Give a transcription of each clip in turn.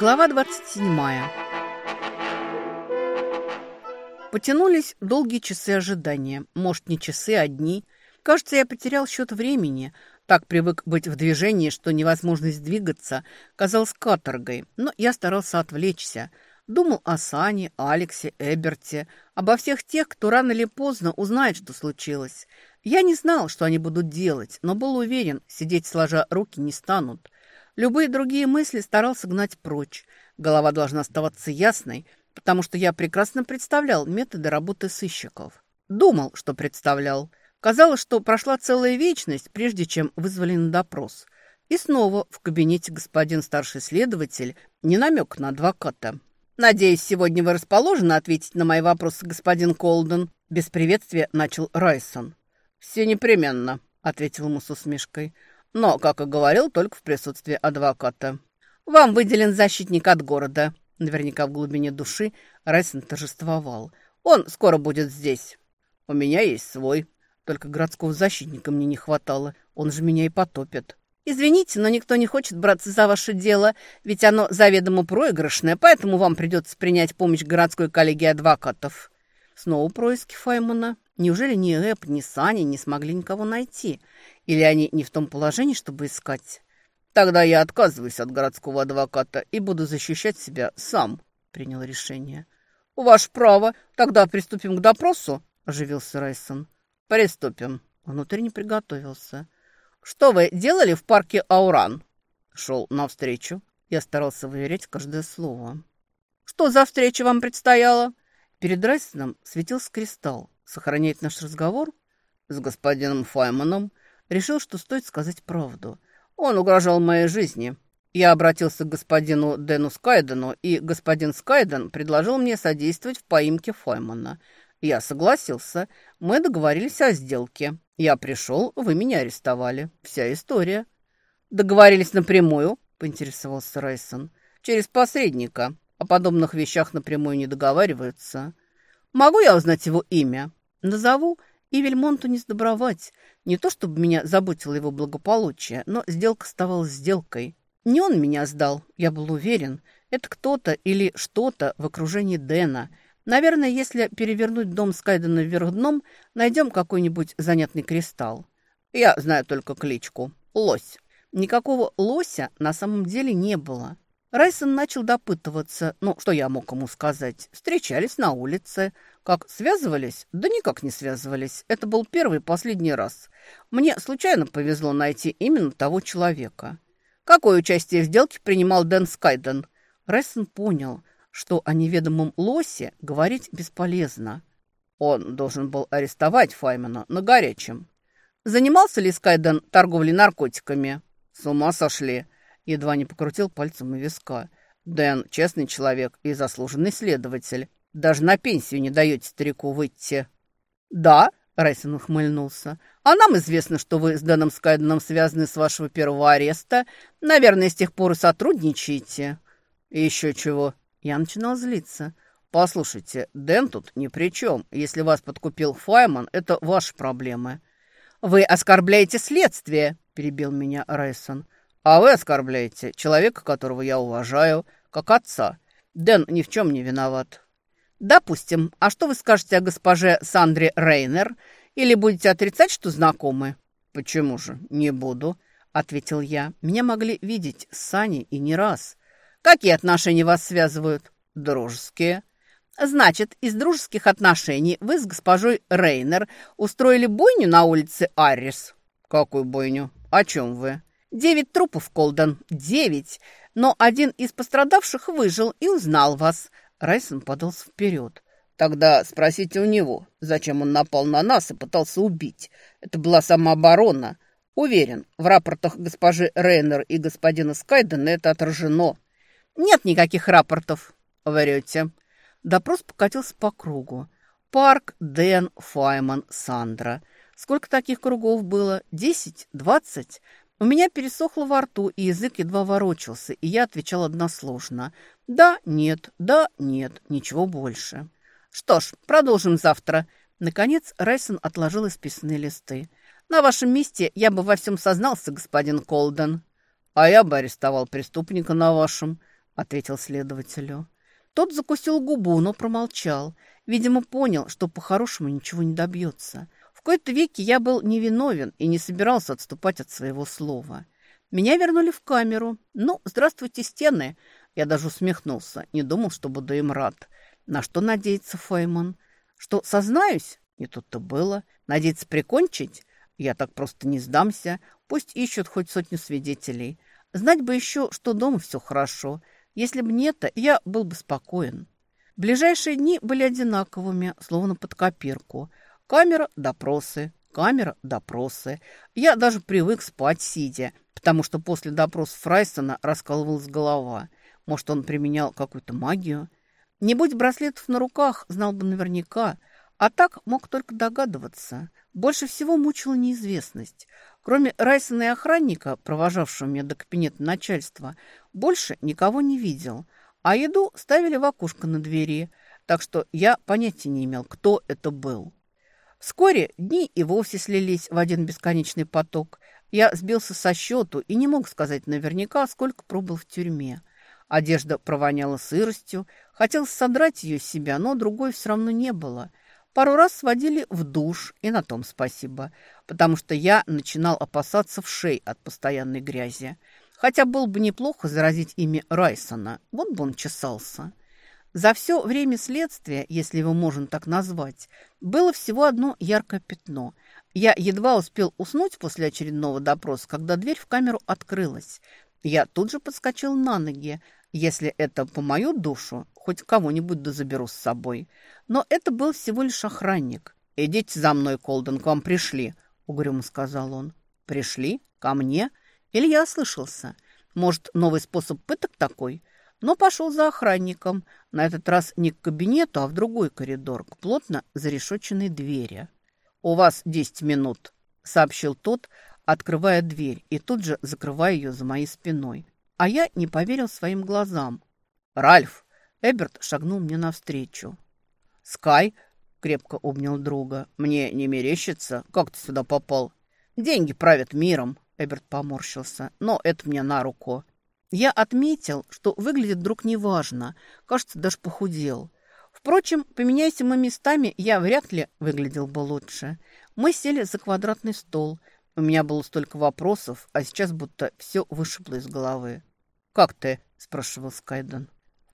Глава 27. Потянулись долгие часы ожидания. Может, не часы, а дни. Кажется, я потерял счет времени. Так привык быть в движении, что невозможность двигаться казалась каторгой. Но я старался отвлечься. Думал о Сане, Алексе, Эберте, обо всех тех, кто рано или поздно узнает, что случилось. Я не знал, что они будут делать, но был уверен, сидеть сложа руки не станут. Любые другие мысли старался гнать прочь. Голова должна оставаться ясной, потому что я прекрасно представлял методы работы сыщиков. Думал, что представлял. Казалось, что прошла целая вечность, прежде чем вызвали на допрос. И снова в кабинете господин старший следователь не намек на адвоката. «Надеюсь, сегодня вы расположены ответить на мои вопросы, господин Колден?» Без приветствия начал Райсон. «Все непременно», — ответил ему с усмешкой. «Но, как и говорил, только в присутствии адвоката». «Вам выделен защитник от города». Наверняка в глубине души Райсон торжествовал. «Он скоро будет здесь». «У меня есть свой. Только городского защитника мне не хватало. Он же меня и потопит». «Извините, но никто не хочет браться за ваше дело, ведь оно заведомо проигрышное, поэтому вам придется принять помощь городской коллегии адвокатов». Снова происки Файмана. Неужели ни Эп, ни Сани не смогли никого найти? Или они не в том положении, чтобы искать? Тогда я отказываюсь от городского адвоката и буду защищать себя сам, принял решение. Ваше право. Тогда приступим к допросу, оживился Райсон. Приступим. Внутренне приготовился. Что вы делали в парке Ауран? Шел навстречу. Я старался выверять каждое слово. Что за встреча вам предстояла? Перед Райсоном светился кристалл сохранять наш разговор с господином Файманом, решил, что стоит сказать правду. Он угрожал моей жизни. Я обратился к господину Дэну Скайдену, и господин Скайден предложил мне содействовать в поимке Файмана. Я согласился. Мы договорились о сделке. Я пришел, вы меня арестовали. Вся история. Договорились напрямую, поинтересовался Райсон. Через посредника. О подобных вещах напрямую не договариваются. Могу я узнать его имя? Назову, и Вельмонту не сдобровать. Не то, чтобы меня заботило его благополучие, но сделка оставалась сделкой. Не он меня сдал, я был уверен. Это кто-то или что-то в окружении Дэна. Наверное, если перевернуть дом Скайдена вверх дном, найдем какой-нибудь занятный кристалл. Я знаю только кличку. Лось. Никакого лося на самом деле не было. Райсон начал допытываться. Ну, что я мог ему сказать? Встречались на улице. Как связывались? Да никак не связывались. Это был первый и последний раз. Мне случайно повезло найти именно того человека. Какое участие в сделке принимал Дэн Скайден? Райсон понял, что о неведомом лосе говорить бесполезно. Он должен был арестовать Файмена на горячем. Занимался ли Скайден торговлей наркотиками? С ума сошли. Едва не покрутил пальцем у виска. «Дэн – честный человек и заслуженный следователь. Даже на пенсию не даете старику выйти». «Да», – Райсон ухмыльнулся. «А нам известно, что вы с Дэном Скайденом связаны с вашего первого ареста. Наверное, с тех пор и сотрудничаете». И «Еще чего?» Я начинал злиться. «Послушайте, Дэн тут ни при чем. Если вас подкупил Файман, это ваши проблемы». «Вы оскорбляете следствие», – перебил меня Райсон. А вы оскорбляете человека, которого я уважаю, как отца. Дэн ни в чем не виноват. Допустим. А что вы скажете о госпоже Сандре Рейнер? Или будете отрицать, что знакомы? Почему же? Не буду, ответил я. Меня могли видеть с Саней и не раз. Какие отношения вас связывают? Дружеские. Значит, из дружеских отношений вы с госпожой Рейнер устроили бойню на улице Аррис? Какую бойню? О чем вы? Девять трупов, Колден, девять. Но один из пострадавших выжил и узнал вас. Райсон подался вперед. Тогда спросите у него, зачем он напал на нас и пытался убить. Это была самооборона. Уверен, в рапортах госпожи Рейнер и господина Скайдена это отражено. Нет никаких рапортов. Врете. Допрос покатился по кругу. Парк, Дэн, Файман, Сандра. Сколько таких кругов было? Десять? Двадцать? У меня пересохло во рту, и язык едва ворочался, и я отвечал односложно. «Да, нет, да, нет, ничего больше». «Что ж, продолжим завтра». Наконец Райсон отложил исписанные листы. «На вашем месте я бы во всем сознался, господин Колден». «А я бы арестовал преступника на вашем», – ответил следователю. Тот закусил губу, но промолчал. Видимо, понял, что по-хорошему ничего не добьется. В кои-то веки я был невиновен и не собирался отступать от своего слова. Меня вернули в камеру. Ну, здравствуйте, стены. Я даже усмехнулся. Не думал, что буду им рад. На что надеется Фейман? Что сознаюсь? Не тут-то было. Надеется прикончить? Я так просто не сдамся. Пусть ищут хоть сотню свидетелей. Знать бы еще, что дома все хорошо. Если бы не это, я был бы спокоен. Ближайшие дни были одинаковыми, словно под копирку. Камера – допросы, камера – допросы. Я даже привык спать сидя, потому что после допроса Фрайсона раскалывалась голова. Может, он применял какую-то магию? Не будь браслетов на руках, знал бы наверняка. А так мог только догадываться. Больше всего мучила неизвестность. Кроме Райсона и охранника, провожавшего меня до кабинета начальства, больше никого не видел. А еду ставили в окошко на двери, так что я понятия не имел, кто это был. Вскоре дни и вовсе слились в один бесконечный поток. Я сбился со счету и не мог сказать наверняка, сколько пробыл в тюрьме. Одежда провоняла сыростью, хотелось содрать ее с себя, но другой все равно не было – Пару раз сводили в душ, и на том спасибо, потому что я начинал опасаться вшей от постоянной грязи. Хотя было бы неплохо заразить ими Райсона, вот бы он чесался. За все время следствия, если его можно так назвать, было всего одно яркое пятно. Я едва успел уснуть после очередного допроса, когда дверь в камеру открылась. Я тут же подскочил на ноги. Если это по мою душу, хоть кого-нибудь да заберу с собой. Но это был всего лишь охранник. «Идите за мной, Колден, к вам пришли», — угрюмо сказал он. «Пришли? Ко мне?» Или я ослышался? Может, новый способ пыток такой? Но пошел за охранником. На этот раз не к кабинету, а в другой коридор, к плотно зарешоченной двери. «У вас десять минут», — сообщил тот, открывая дверь и тут же закрывая ее за моей спиной. А я не поверил своим глазам. «Ральф!» Эберт шагнул мне навстречу. «Скай!» — крепко обнял друга. «Мне не мерещится. Как ты сюда попал?» «Деньги правят миром», — Эберт поморщился. «Но это мне на руку». Я отметил, что выглядит друг неважно. Кажется, даже похудел. Впрочем, поменяйся мы местами, я вряд ли выглядел бы лучше. Мы сели за квадратный стол. У меня было столько вопросов, а сейчас будто все вышибло из головы. «Как ты?» – спрашивал Скайден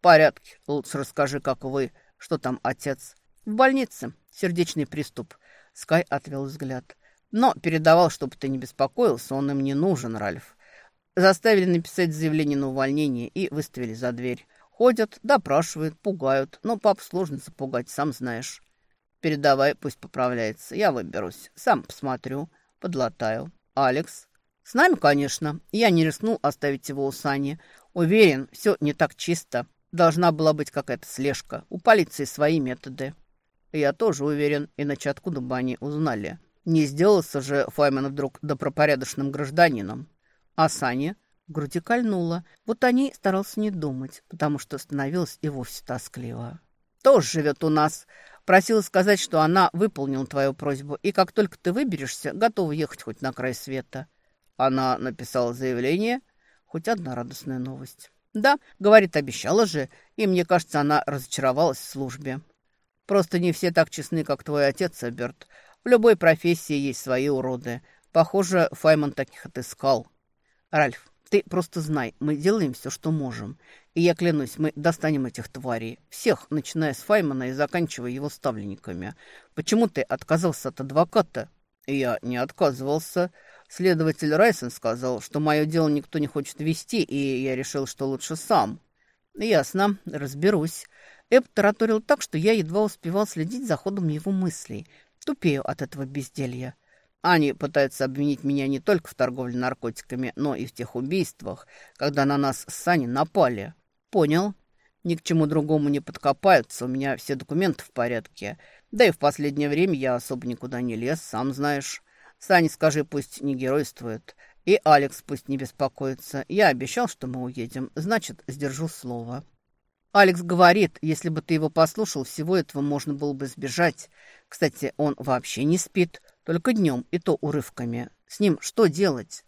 порядке. Лучше расскажи, как вы. Что там, отец?» «В больнице. Сердечный приступ». Скай отвел взгляд. «Но передавал, чтобы ты не беспокоился. Он им не нужен, Ральф. Заставили написать заявление на увольнение и выставили за дверь. Ходят, допрашивают, пугают. Но пап сложно запугать, сам знаешь. Передавай, пусть поправляется. Я выберусь. Сам посмотрю, подлатаю. Алекс?» «С нами, конечно. Я не рискнул оставить его у Сани. Уверен, все не так чисто. Должна была быть какая-то слежка. У полиции свои методы. Я тоже уверен, иначе откуда бы они узнали? Не сделался же Файмен вдруг добропорядочным гражданином. А Саня в груди кольнула. Вот о ней старался не думать, потому что становилось и вовсе тоскливо. Тоже живет у нас. Просила сказать, что она выполнила твою просьбу, и как только ты выберешься, готова ехать хоть на край света. Она написала заявление. Хоть одна радостная новость. «Да, — говорит, — обещала же, и мне кажется, она разочаровалась в службе. Просто не все так честны, как твой отец, Эберт. В любой профессии есть свои уроды. Похоже, Файман таких отыскал. Ральф, ты просто знай, мы делаем все, что можем. И я клянусь, мы достанем этих тварей. Всех, начиная с Файмана и заканчивая его ставленниками. Почему ты отказался от адвоката? Я не отказывался. Следователь Райсон сказал, что мое дело никто не хочет вести, и я решил, что лучше сам. Ясно, разберусь. Эб тараторил так, что я едва успевал следить за ходом его мыслей. Тупею от этого безделья. Они пытаются обвинить меня не только в торговле наркотиками, но и в тех убийствах, когда на нас с Саней напали. Понял. Ни к чему другому не подкопаются, у меня все документы в порядке. Да и в последнее время я особо никуда не лез, сам знаешь. Сане скажи, пусть не геройствует. И Алекс пусть не беспокоится. Я обещал, что мы уедем. Значит, сдержу слово. Алекс говорит, если бы ты его послушал, всего этого можно было бы сбежать. Кстати, он вообще не спит. Только днем, и то урывками. С ним что делать?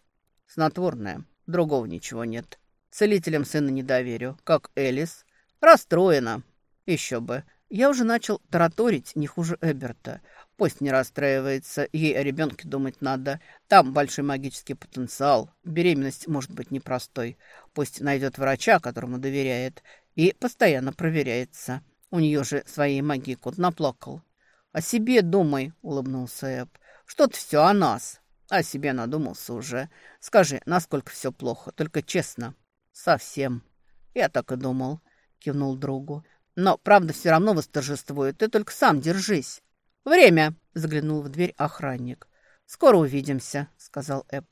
Снотворное. Другого ничего нет. Целителям сына не доверю, как Элис. Расстроена. Еще бы. Я уже начал тараторить не хуже Эберта. Пусть не расстраивается, ей о ребенке думать надо. Там большой магический потенциал. Беременность может быть непростой. Пусть найдет врача, которому доверяет, и постоянно проверяется. У нее же своей магии кот наплакал. «О себе думай», — улыбнулся Эб. «Что-то все о нас». «О себе надумался уже. Скажи, насколько все плохо, только честно». «Совсем». «Я так и думал», — кивнул другу. «Но правда все равно восторжествует. Ты только сам держись». «Время!» – заглянул в дверь охранник. «Скоро увидимся», – сказал Эп.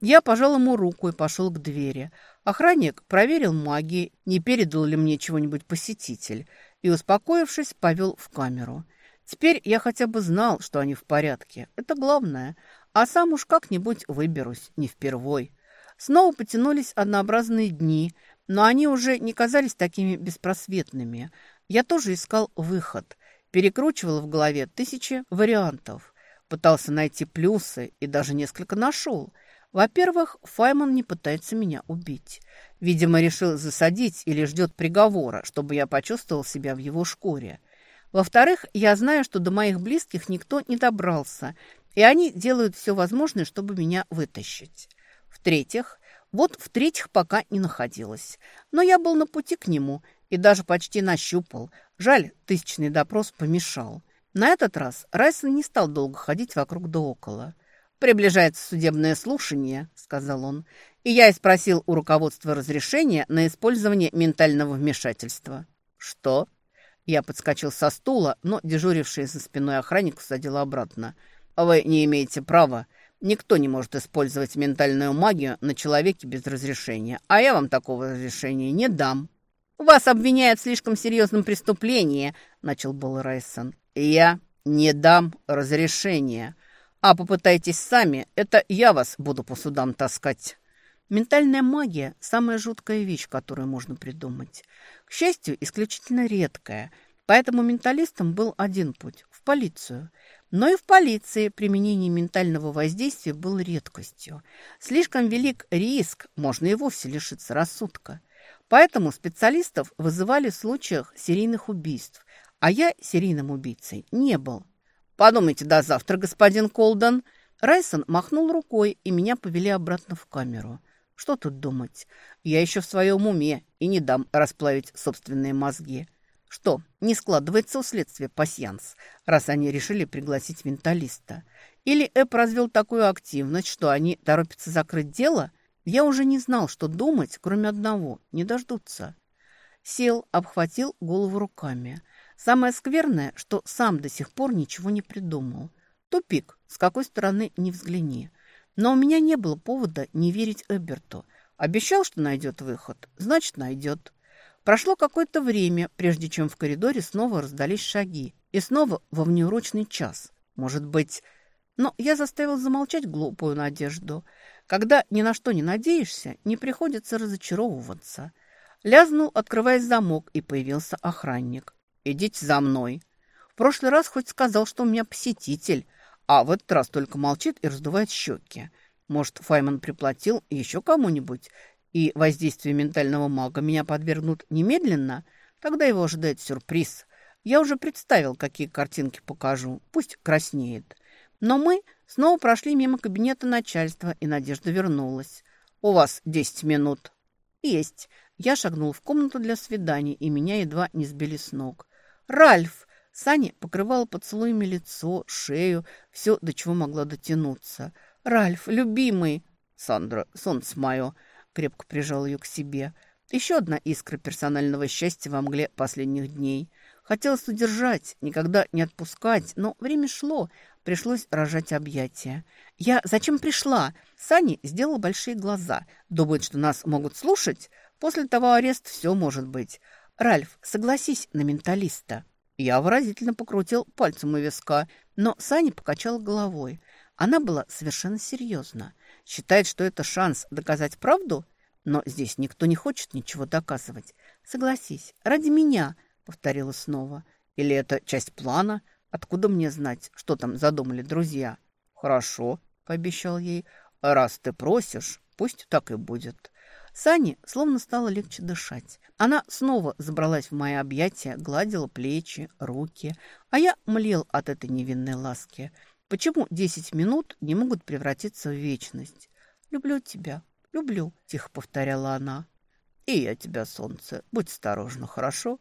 Я пожал ему руку и пошел к двери. Охранник проверил магии, не передал ли мне чего-нибудь посетитель, и, успокоившись, повел в камеру. Теперь я хотя бы знал, что они в порядке. Это главное. А сам уж как-нибудь выберусь, не впервой. Снова потянулись однообразные дни, но они уже не казались такими беспросветными. Я тоже искал выход – Перекручивал в голове тысячи вариантов. Пытался найти плюсы и даже несколько нашел. Во-первых, Файман не пытается меня убить. Видимо, решил засадить или ждет приговора, чтобы я почувствовал себя в его шкуре. Во-вторых, я знаю, что до моих близких никто не добрался, и они делают все возможное, чтобы меня вытащить. В-третьих, вот в-третьих пока не находилась. Но я был на пути к нему и даже почти нащупал. Жаль, тысячный допрос помешал. На этот раз Райсон не стал долго ходить вокруг да около. «Приближается судебное слушание», — сказал он, «и я и спросил у руководства разрешения на использование ментального вмешательства». «Что?» Я подскочил со стула, но дежуривший за спиной охранник усадил обратно. «Вы не имеете права. Никто не может использовать ментальную магию на человеке без разрешения, а я вам такого разрешения не дам». «Вас обвиняют в слишком серьезном преступлении», — начал был Райсон. «Я не дам разрешения. А попытайтесь сами, это я вас буду по судам таскать». Ментальная магия – самая жуткая вещь, которую можно придумать. К счастью, исключительно редкая. Поэтому менталистам был один путь – в полицию. Но и в полиции применение ментального воздействия было редкостью. Слишком велик риск, можно и вовсе лишиться рассудка. Поэтому специалистов вызывали в случаях серийных убийств, а я серийным убийцей не был. «Подумайте до завтра, господин Колден!» Райсон махнул рукой, и меня повели обратно в камеру. Что тут думать? Я еще в своем уме и не дам расплавить собственные мозги. Что, не складывается у следствия пасьянс, раз они решили пригласить менталиста? Или Эп развел такую активность, что они торопятся закрыть дело – я уже не знал, что думать, кроме одного – не дождутся. Сел, обхватил голову руками. Самое скверное, что сам до сих пор ничего не придумал. Тупик, с какой стороны не взгляни. Но у меня не было повода не верить Эберту. Обещал, что найдет выход, значит, найдет. Прошло какое-то время, прежде чем в коридоре снова раздались шаги. И снова во внеурочный час. Может быть... Но я заставил замолчать глупую надежду – когда ни на что не надеешься, не приходится разочаровываться. Лязнул, открывая замок, и появился охранник. «Идите за мной». В прошлый раз хоть сказал, что у меня посетитель, а в этот раз только молчит и раздувает щеки. Может, Файман приплатил еще кому-нибудь, и воздействие ментального мага меня подвергнут немедленно? Тогда его ожидает сюрприз. Я уже представил, какие картинки покажу. Пусть краснеет. Но мы снова прошли мимо кабинета начальства, и Надежда вернулась. «У вас десять минут». «Есть». Я шагнул в комнату для свиданий, и меня едва не сбили с ног. «Ральф!» Саня покрывала поцелуями лицо, шею, все, до чего могла дотянуться. «Ральф, любимый!» «Сандра, солнце мое!» Крепко прижал ее к себе. Еще одна искра персонального счастья во мгле последних дней. Хотелось удержать, никогда не отпускать, но время шло, Пришлось рожать объятия. «Я зачем пришла?» Сани сделал большие глаза. Думает, что нас могут слушать. После того ареста все может быть. «Ральф, согласись на менталиста». Я выразительно покрутил пальцем у виска, но Сани покачала головой. Она была совершенно серьезна. Считает, что это шанс доказать правду? Но здесь никто не хочет ничего доказывать. «Согласись, ради меня», — повторила снова. «Или это часть плана?» Откуда мне знать, что там задумали друзья? Хорошо, пообещал ей. Раз ты просишь, пусть так и будет. Сане словно стало легче дышать. Она снова забралась в мои объятия, гладила плечи, руки, а я млел от этой невинной ласки. Почему десять минут не могут превратиться в вечность? «Люблю тебя, люблю», — тихо повторяла она. «И я тебя, солнце. Будь осторожна, хорошо?»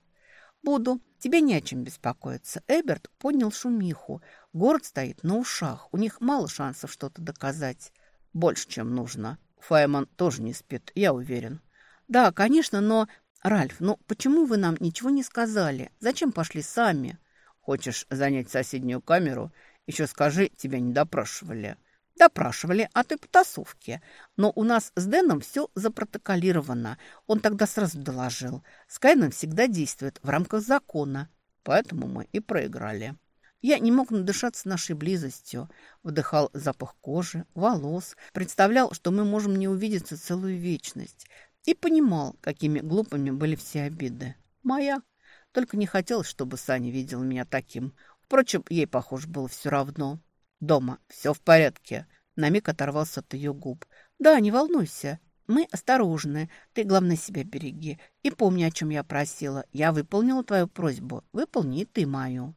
«Буду. Тебе не о чем беспокоиться». Эберт поднял шумиху. Город стоит на ушах. У них мало шансов что-то доказать. Больше, чем нужно. Файман тоже не спит, я уверен. Да, конечно, но... Ральф, ну почему вы нам ничего не сказали? Зачем пошли сами? Хочешь занять соседнюю камеру? Еще скажи, тебя не допрашивали. Допрашивали о той потасовке. Но у нас с Дэном все запротоколировано. Он тогда сразу доложил. Скайнан всегда действует в рамках закона. Поэтому мы и проиграли. Я не мог надышаться нашей близостью. Вдыхал запах кожи, волос. Представлял, что мы можем не увидеться целую вечность. И понимал, какими глупыми были все обиды. Моя. Только не хотелось, чтобы Саня видел меня таким. Впрочем, ей, похоже, было все равно. «Дома, все в порядке». На миг оторвался от ее губ. «Да, не волнуйся. Мы осторожны. Ты, главное, себя береги. И помни, о чем я просила. Я выполнила твою просьбу. Выполни ты мою».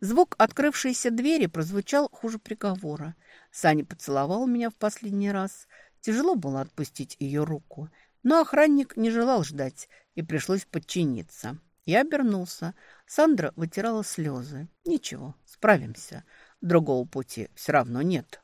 Звук открывшейся двери прозвучал хуже приговора. Саня поцеловал меня в последний раз. Тяжело было отпустить ее руку. Но охранник не желал ждать, и пришлось подчиниться. Я обернулся. Сандра вытирала слезы. «Ничего, справимся. Другого пути все равно нет».